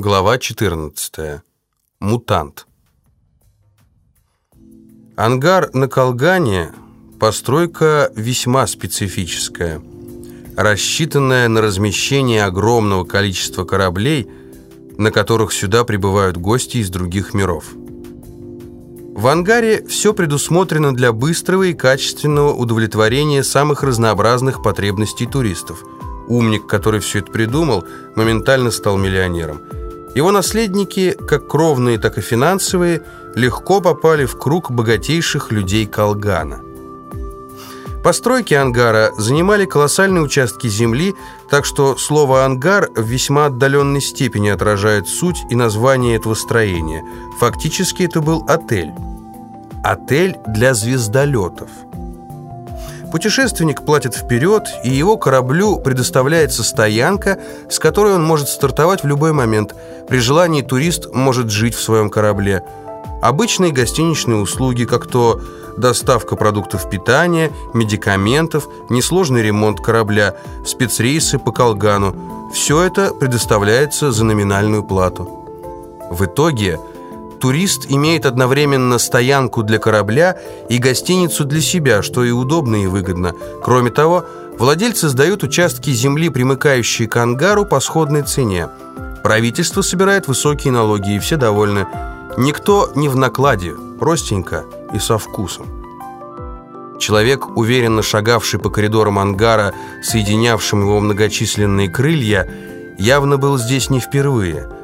Глава 14. Мутант. Ангар на Колгане – постройка весьма специфическая, рассчитанная на размещение огромного количества кораблей, на которых сюда прибывают гости из других миров. В ангаре все предусмотрено для быстрого и качественного удовлетворения самых разнообразных потребностей туристов. Умник, который все это придумал, моментально стал миллионером. Его наследники, как кровные, так и финансовые, легко попали в круг богатейших людей Колгана. Постройки ангара занимали колоссальные участки земли, так что слово «ангар» в весьма отдаленной степени отражает суть и название этого строения. Фактически это был отель. Отель для звездолетов. Путешественник платит вперед, и его кораблю предоставляется стоянка, с которой он может стартовать в любой момент. При желании турист может жить в своем корабле. Обычные гостиничные услуги, как то доставка продуктов питания, медикаментов, несложный ремонт корабля, спецрейсы по Колгану – все это предоставляется за номинальную плату. В итоге – турист имеет одновременно стоянку для корабля и гостиницу для себя, что и удобно и выгодно. Кроме того, владельцы сдают участки земли, примыкающие к ангару, по сходной цене. Правительство собирает высокие налоги, и все довольны. Никто не в накладе, простенько и со вкусом. Человек, уверенно шагавший по коридорам ангара, соединявшим его многочисленные крылья, явно был здесь не впервые –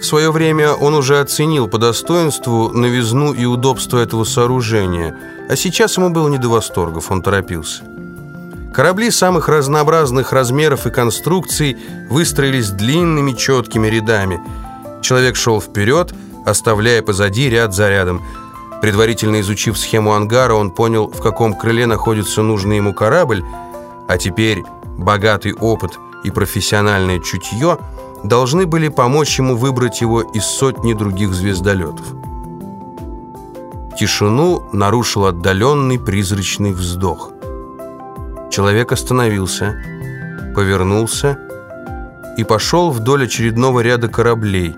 в свое время он уже оценил по достоинству новизну и удобство этого сооружения, а сейчас ему было не до восторгов, он торопился. Корабли самых разнообразных размеров и конструкций выстроились длинными четкими рядами. Человек шел вперед, оставляя позади ряд за рядом. Предварительно изучив схему ангара, он понял, в каком крыле находится нужный ему корабль, а теперь богатый опыт и профессиональное чутье – должны были помочь ему выбрать его из сотни других звездолетов. Тишину нарушил отдаленный призрачный вздох. Человек остановился, повернулся и пошел вдоль очередного ряда кораблей,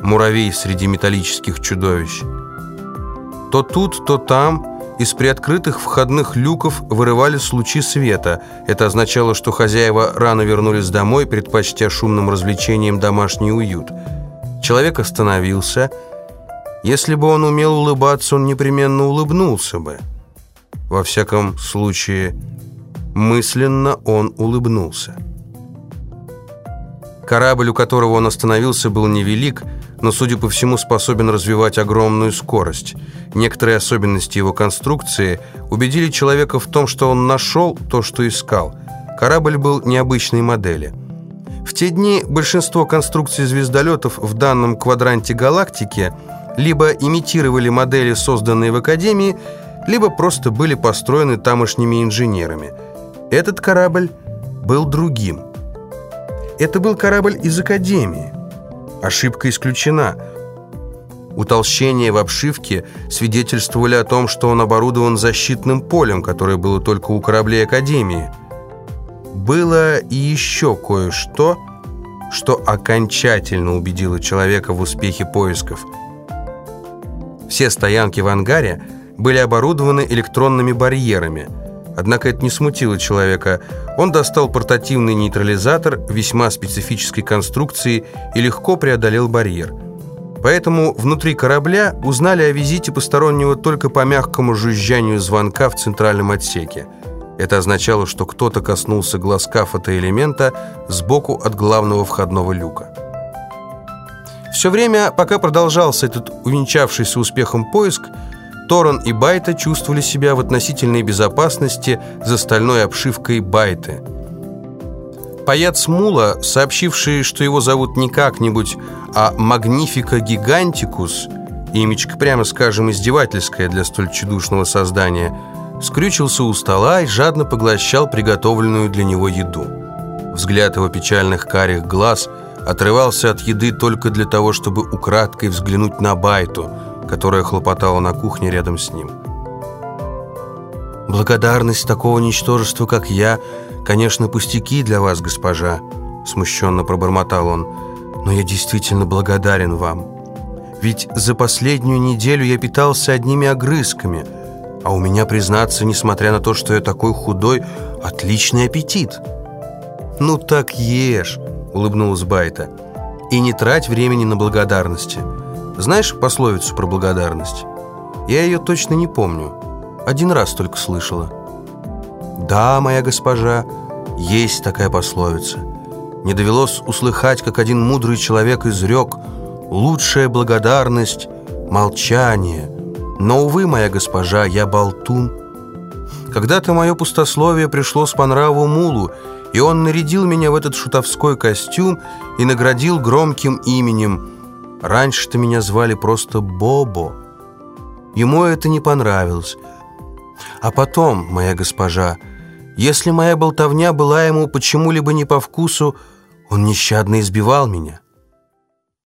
муравей среди металлических чудовищ. То тут, то там из приоткрытых входных люков вырывались лучи света. Это означало, что хозяева рано вернулись домой, предпочтя шумным развлечениям домашний уют. Человек остановился. Если бы он умел улыбаться, он непременно улыбнулся бы. Во всяком случае, мысленно он улыбнулся. Корабль, у которого он остановился, был невелик, но, судя по всему, способен развивать огромную скорость. Некоторые особенности его конструкции убедили человека в том, что он нашел то, что искал. Корабль был необычной модели. В те дни большинство конструкций звездолетов в данном квадранте галактики либо имитировали модели, созданные в Академии, либо просто были построены тамошними инженерами. Этот корабль был другим. Это был корабль из Академии. Ошибка исключена. Утолщения в обшивке свидетельствовали о том, что он оборудован защитным полем, которое было только у кораблей Академии. Было и еще кое-что, что окончательно убедило человека в успехе поисков. Все стоянки в ангаре были оборудованы электронными барьерами – Однако это не смутило человека. Он достал портативный нейтрализатор весьма специфической конструкции и легко преодолел барьер. Поэтому внутри корабля узнали о визите постороннего только по мягкому жужжанию звонка в центральном отсеке. Это означало, что кто-то коснулся глазка фотоэлемента сбоку от главного входного люка. Все время, пока продолжался этот увенчавшийся успехом поиск, Торон и Байта чувствовали себя в относительной безопасности за стальной обшивкой Байты. Паяц Мула, сообщивший, что его зовут не как-нибудь, а Магнифика Гигантикус, имечко, прямо скажем, издевательское для столь чудушного создания, скрючился у стола и жадно поглощал приготовленную для него еду. Взгляд его печальных карих глаз отрывался от еды только для того, чтобы украдкой взглянуть на Байту – которая хлопотала на кухне рядом с ним. «Благодарность такого ничтожества, как я, конечно, пустяки для вас, госпожа», смущенно пробормотал он. но я действительно благодарен вам. Ведь за последнюю неделю я питался одними огрызками, а у меня, признаться, несмотря на то, что я такой худой, отличный аппетит». «Ну так ешь», — улыбнулась Байта. «И не трать времени на благодарности. Знаешь пословицу про благодарность? Я ее точно не помню. Один раз только слышала». «Да, моя госпожа, есть такая пословица. Не довелось услыхать, как один мудрый человек изрек «Лучшая благодарность — молчание». Но, увы, моя госпожа, я болтун. Когда-то мое пустословие пришло с по нраву мулу, и он нарядил меня в этот шутовской костюм и наградил громким именем. Раньше-то меня звали просто Бобо. Ему это не понравилось. А потом, моя госпожа, если моя болтовня была ему почему-либо не по вкусу, он нещадно избивал меня.